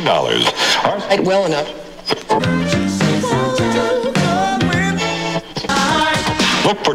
dollars. Are well enough. Look for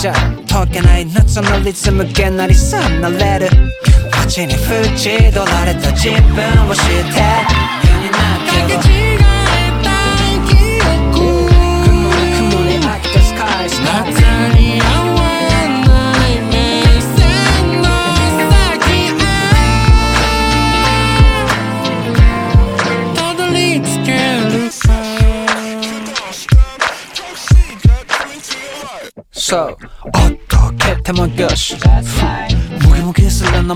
じゃ解けない夏のリズムげなりさなれる。街に縁取られた自分を知って。gosh 무기무기 쓸려나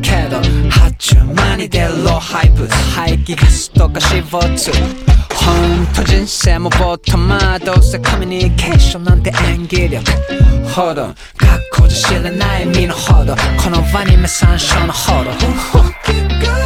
けど発注マニでローハイプ排気ガスとか肪つほんと人生もボトとまどうせコミュニケーションなんて演技力ほど学校じゃ知れない身のほどこの輪に目参照のほど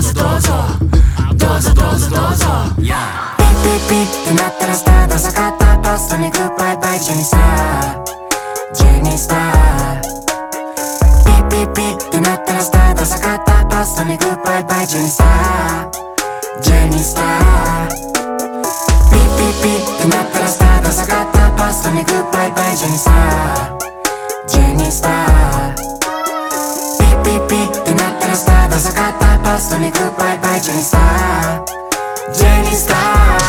うぞどうぞ。どうぞどうぞどうぞ。ピッピッピッってなったらスタート下がったパストにグッバイバイジェニスタージェニスターピッピッピッってなったらスタート下がったパストにグッバイバイジェニスタージェニスターピッピッピッってなったらスタート下がったパストにグッバイバイジェニスタージェニスター高さかったパストにグッバイバイジェニスタージェニスター。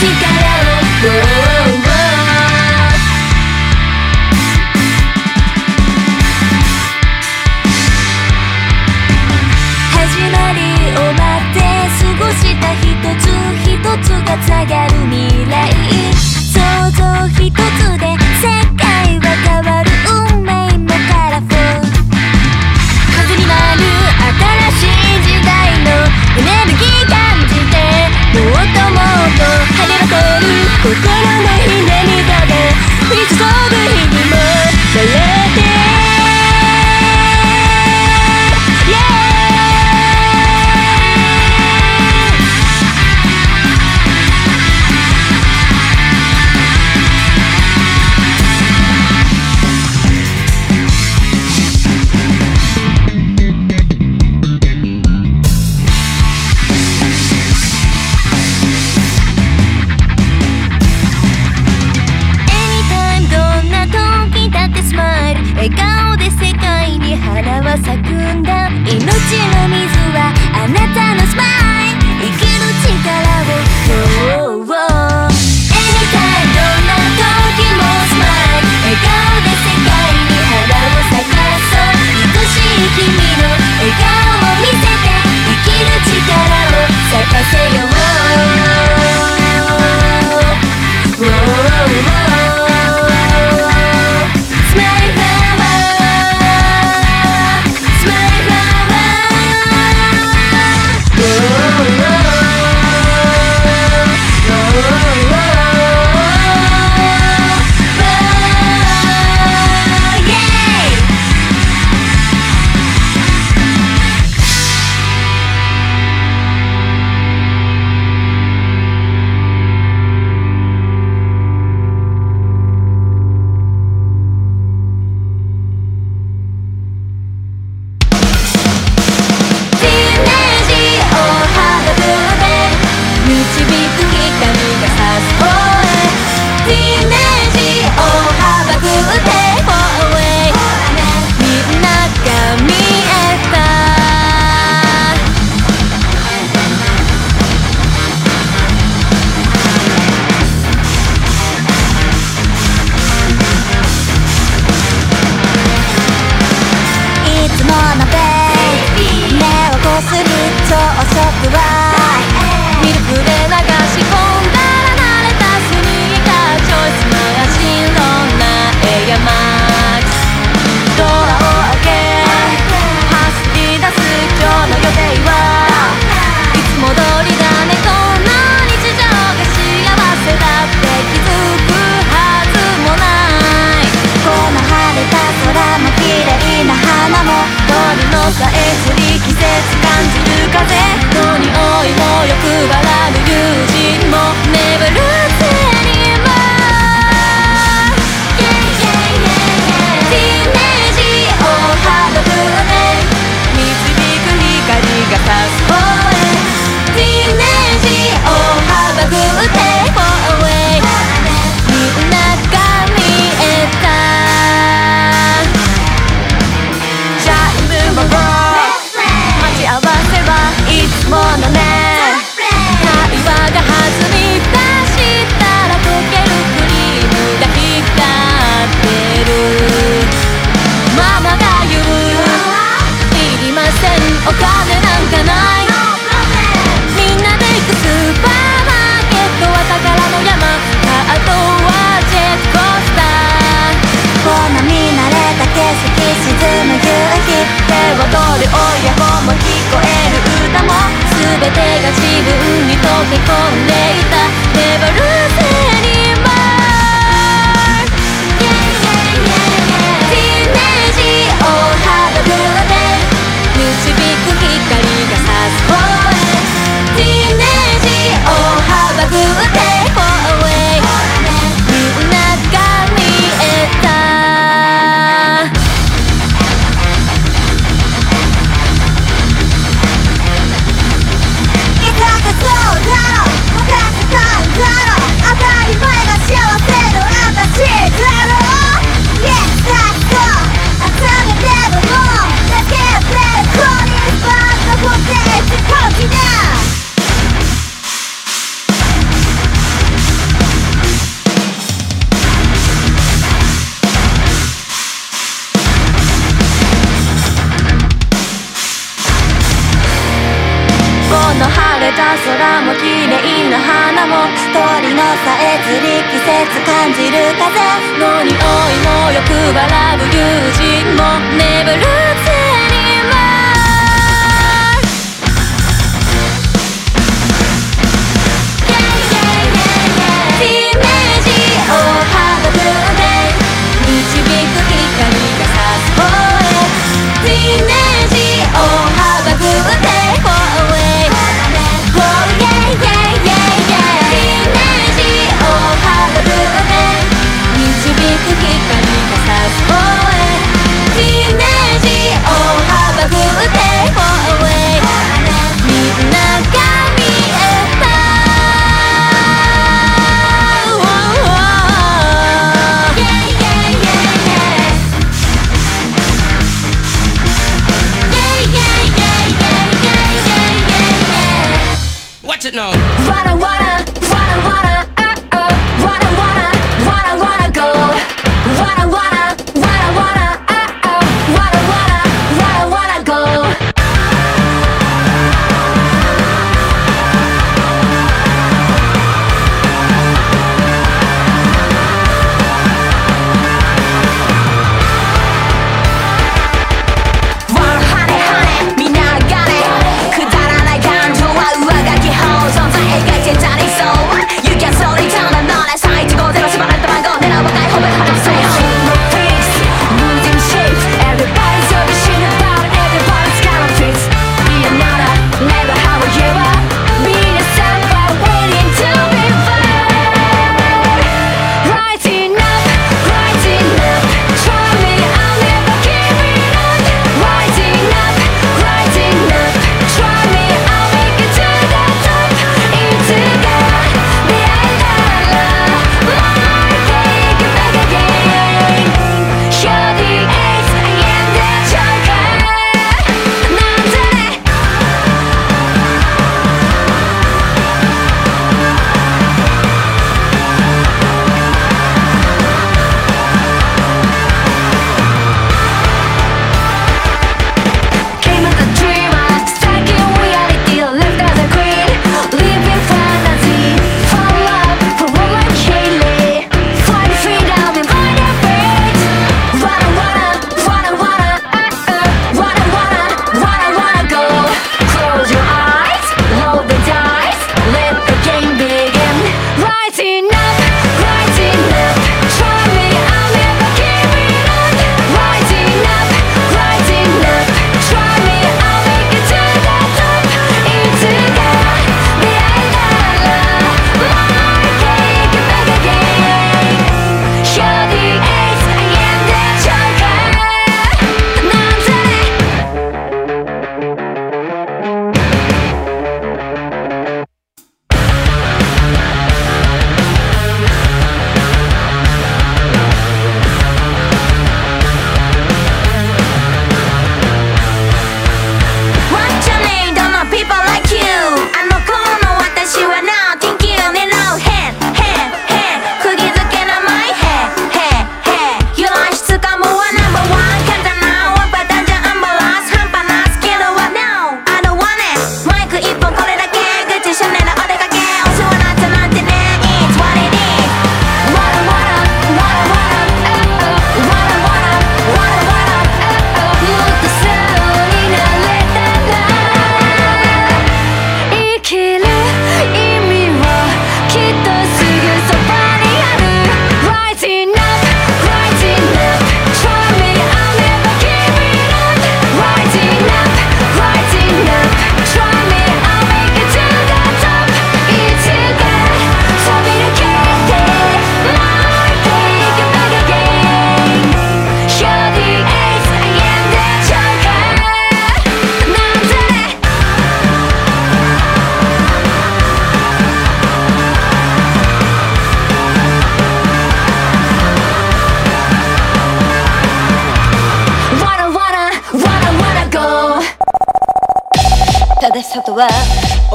música.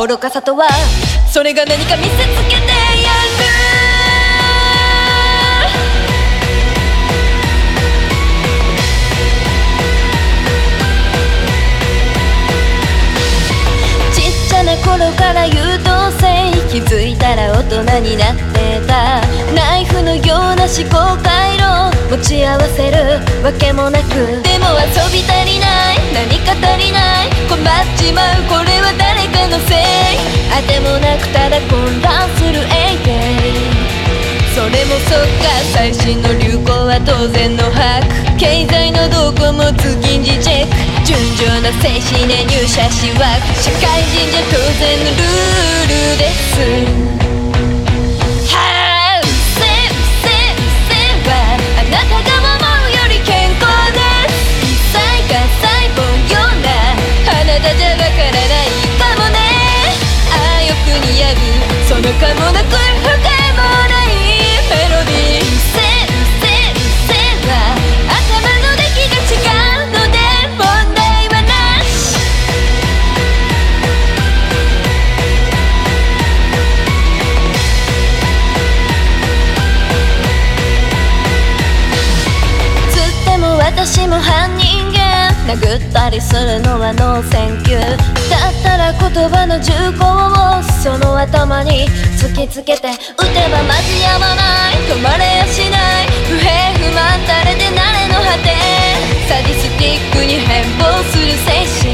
愚かさとはそれが何か見せつけてやる。ちっちゃな頃から優等生気づいたら大人になってた。ナイフのような思考回路持ち合わせるわけもなく。でも遊び足りない。何か足りない。困っちまう。これは誰のせいあてもなくただ混乱する A それもそっか最新の流行は当然の把握経済の動向も次にチェック。純情な精神で入社しは社会人じゃ当然のルールです。だじゃなかそのかもなく不快もないメロディーせせせは頭の出来が違うので問題はなしつっても私模範人間殴ったりするのは no thank you だったら言葉の銃口をその頭に突きつけて撃てばマジヤバない。止まれやしない。不平不満垂れて成れの果て。サディスティックに変貌する精神。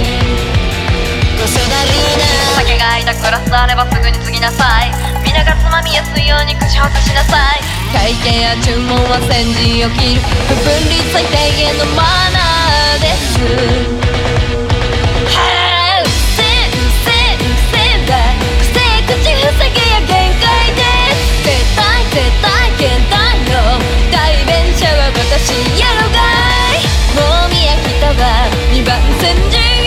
クソだりいな酒が空いたグラスあればすぐに注ぎなさい。皆がつまみやすいように串外しなさい。会計や注文は先陣を切る。不分離最低限のマナー。私やろがい。もみやきたは二番煎じ。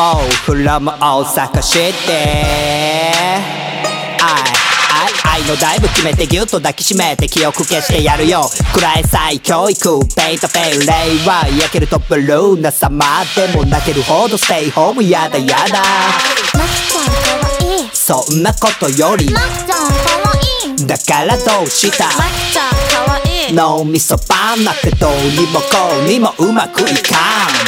phone from 大阪 city のダイブ決めてギュッと抱きしめて記憶消してやるよ。暗い再教育ペイとペイ令は焼けるトップルーナ様でも泣けるほどステイホームやだやだ。マキちゃんかわい。いそんなことより。マキちゃんかわい。いだからどうした？マキちゃんかわい。い脳みそパンなってどうにもこうにもうまくいかん。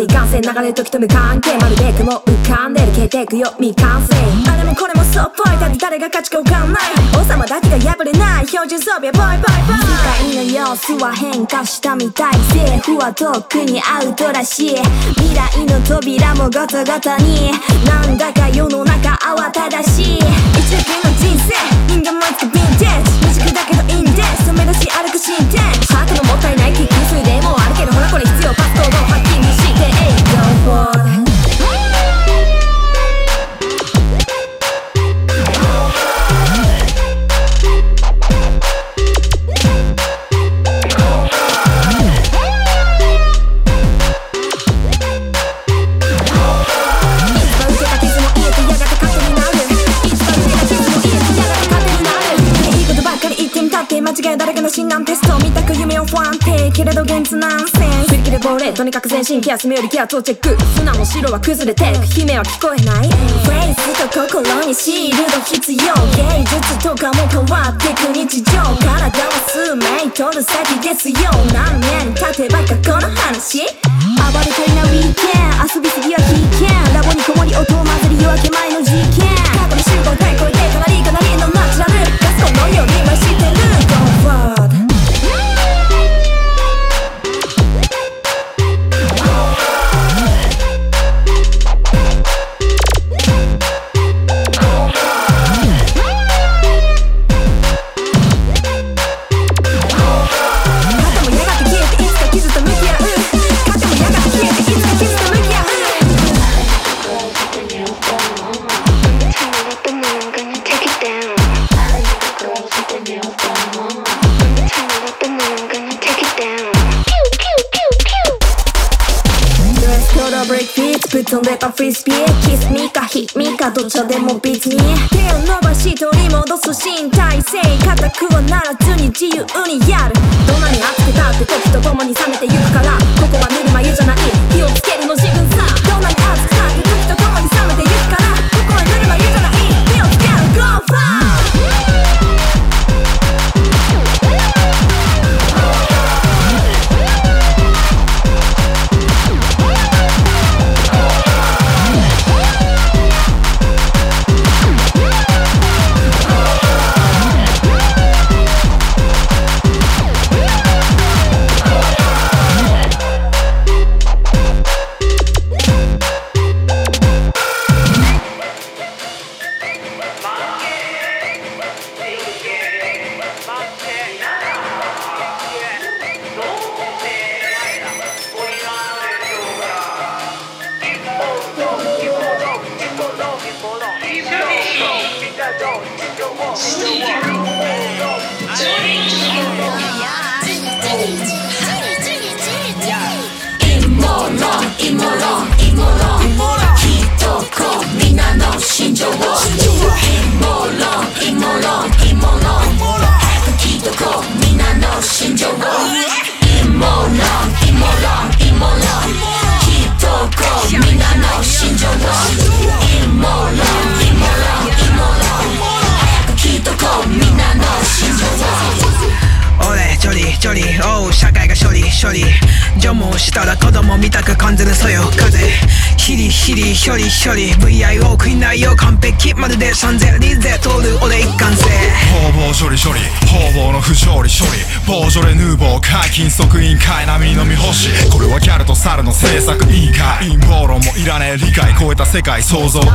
いかんせん流れ時と無関係まるで雲浮かんでる消えてくよ。未完成あれもこれもそっぽいだって誰が勝ちか分かんない王様だけが破れない標準装備はボイボイボイ。世界の様子は変化したみたい政府はとっくにアウトらしい。未来の扉もガタガタに。なんだか世の中慌ただしい。一時人生。人間もいつかヴィンテージ。未熟だけどいいんです。染め出し歩く進展把握のもったいけれど現実ナンセンス振り切れ亡霊とにかく全身気休めより気圧をチェック砂の白は崩れてく悲鳴は聞こえない。フレーズと心にシールド必要芸術とかも変わってく日常体は数メートル先ですよ。何年経てばかこの話。暴れていなウィーケン。遊びすぎは危険。ラボにこもり音を混ぜる夜明け前の事件。過去の集合スピエキスミかヒミかどっちでも別に。手を伸ばし取り戻す身体性固くはならずに自由にやる。どんなに熱くたって時と共に冷めてゆくからここはぬるま湯じゃない。火をつけるの超え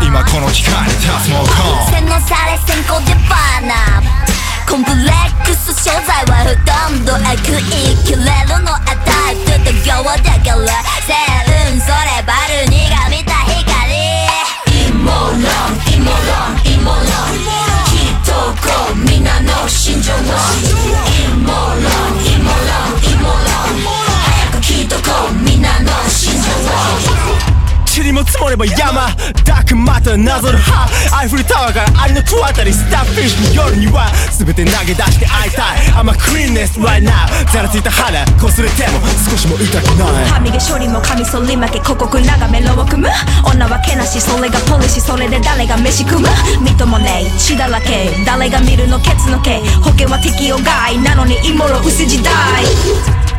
れば山ダークマターなぞる歯アイフルタワーからアリのクあたりスターフィッシュの夜には全て投げ出して会いたい I'm a cleanness right now. ざらついた肌こすれても少しも痛くない歯磨処理もカミソリ負け広告長めロを組む女はけなしそれがポリシーそれで誰が飯食うみともねえ血だらけ誰が見るのケツの毛保険は適用外なのに芋ろ薄時代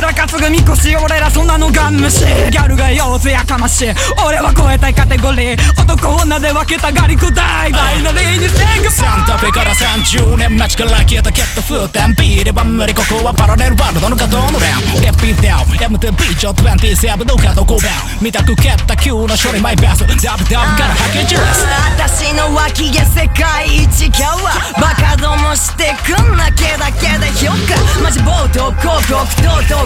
ら担ぐみこし俺らそんなのガン無視ギャルが用ぜやかまし。い俺は超えたいカテゴリー男女で分けたガリク大バイナリーにセグサンタフェから30年街から消えたキャット風天ビールは無理ここはパラレルワールドのガドのレン FP ダウン MTV 上27の角5番見たく蹴った急な処理マイベースダブダブからハケジュース私の脇毛世界一キャワバカどもしてくんなけだけで評価マジ暴動広告とと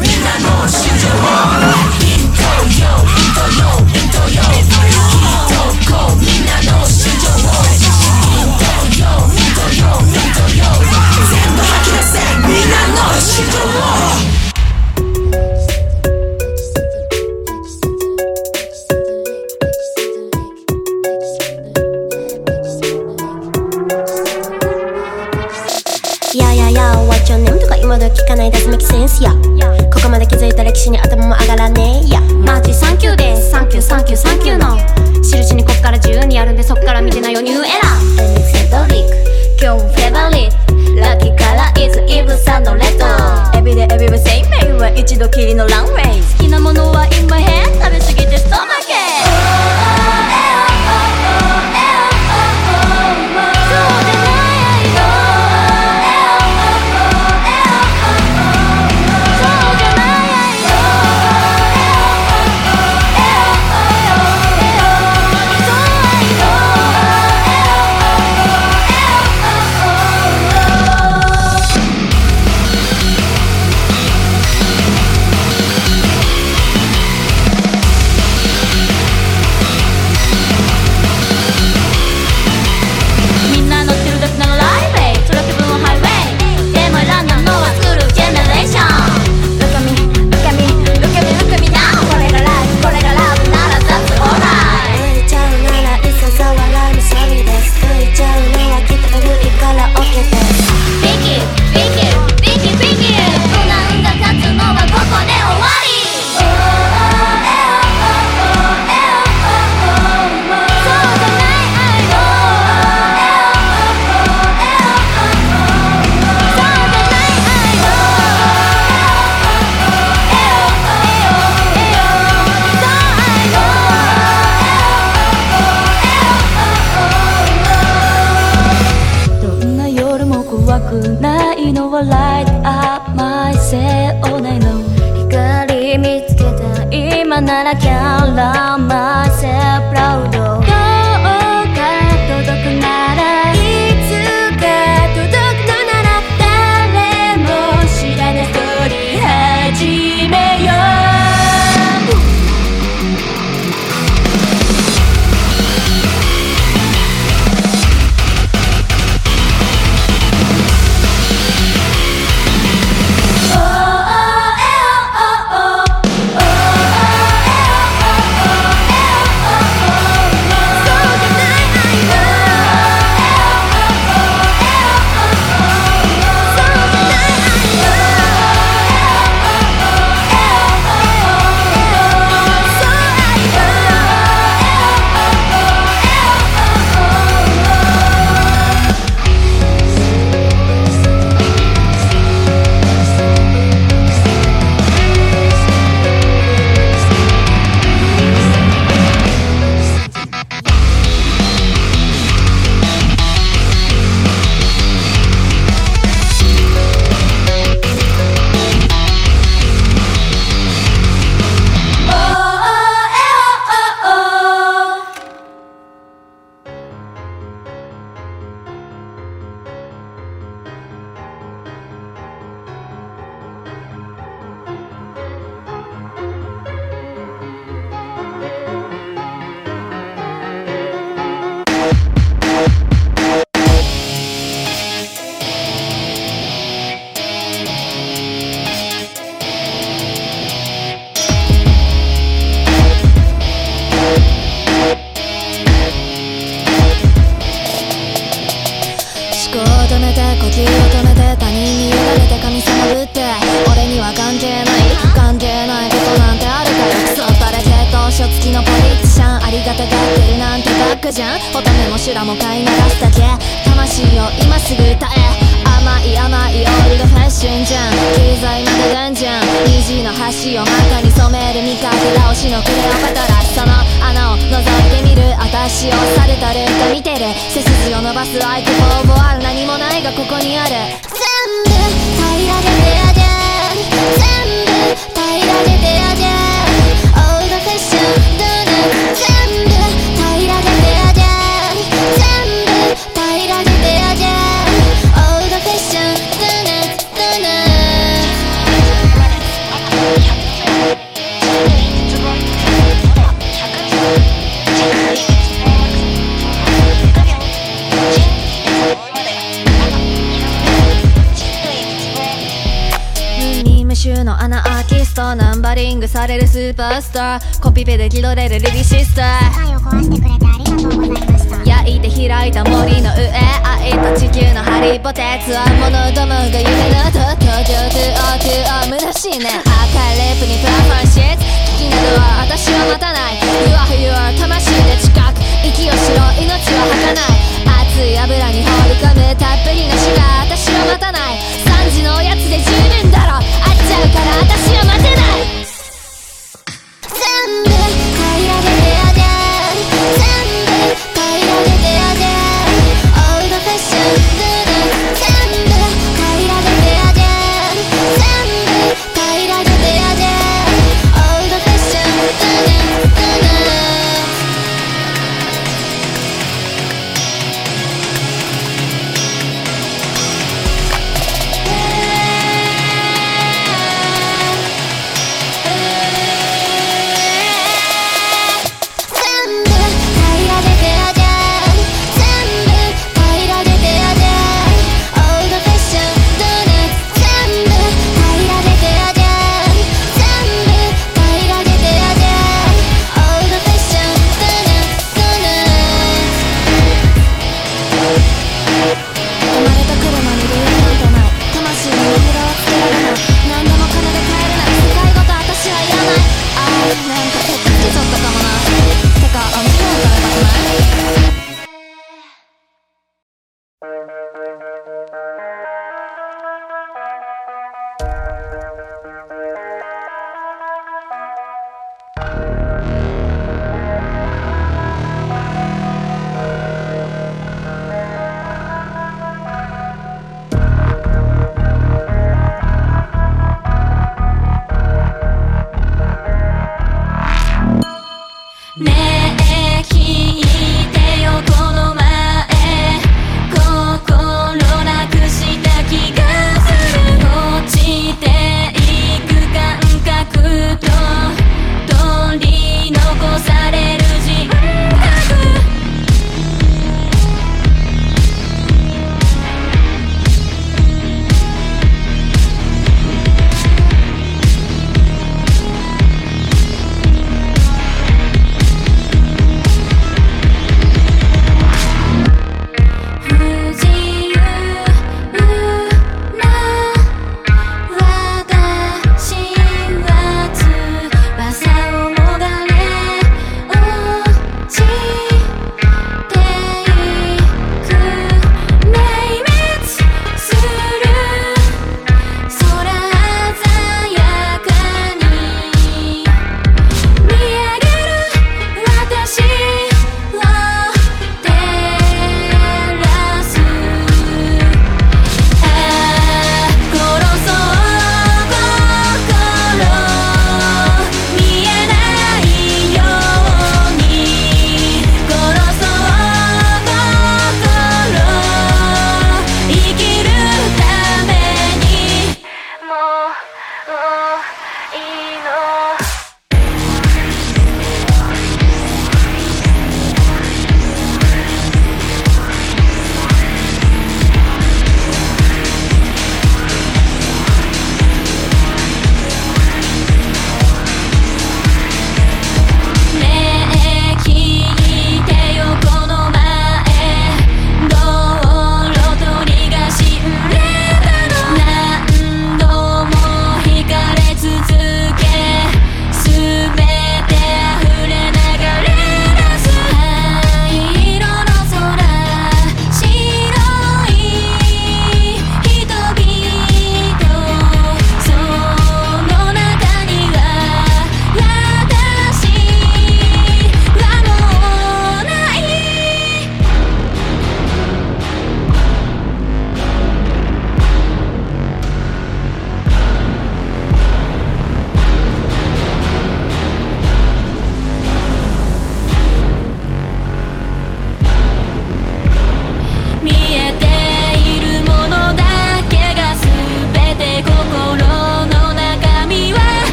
你在弄心着我今では聞かない Doesn't make sense や。ここまで気づいた歴史に頭も上がらねえや。マジサンキューです。サンキューサンキューサンキューの。印にこっから自由にあるんでそっから見てなよニューエラー。エミセドリック。今日もフェバリットラッキーカラー is イブサンドレッド。エビでエビはセイメイは一度きりのランウェイ。好きなものは in my 食べ過ぎてストマケならキャラマン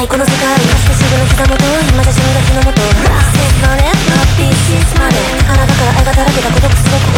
ないこの世界。をしてすぐの膝元今じゃ死んだ日の元 That's it not it sheets 花だから絵がだらけた孤独すごく。